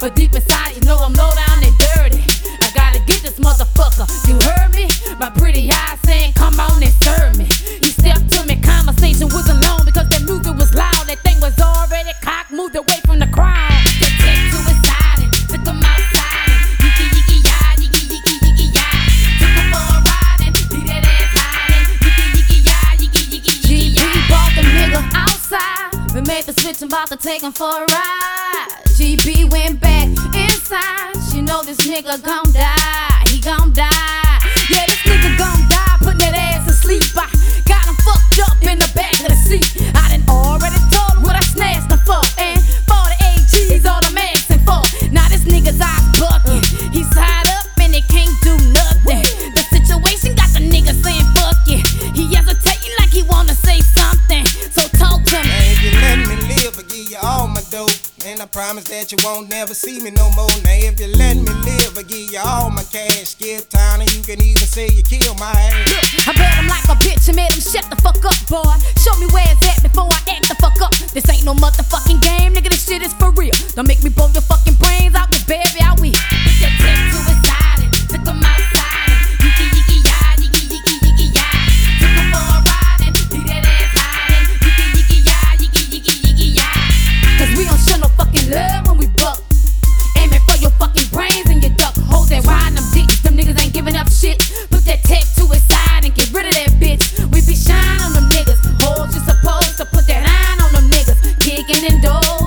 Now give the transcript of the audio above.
But deep inside, you know I'm low down and dirty. I gotta get this motherfucker. You heard me? My pretty eyes saying, come on and serve me. He stepped to me, conversation wasn't long because that music was loud. That thing was already cock moved away from the crowd. We made the switch and about to take him for a ride. GB this nigga gon' die. promise that you won't never see me no more. Now, if you let me live, I give you all my cash. Skip town, and you can even say you kill my ass. Look, I read him like a bitch and made him shut the fuck up, boy. Show me where it's at before I act the fuck up. This ain't no motherfucking game, nigga. This shit is for real. Don't make me blow your fucking brains out, cause baby, I will. If to his side and took him outside, and we don't show no love when we buck. Aiming for your fucking brains and your duck holes and riding them dicks. Them niggas ain't giving up shit. Put that tech to his side and get rid of that bitch. We be shining on them niggas. Hoes, you supposed to put that iron on them niggas. Kicking and doors.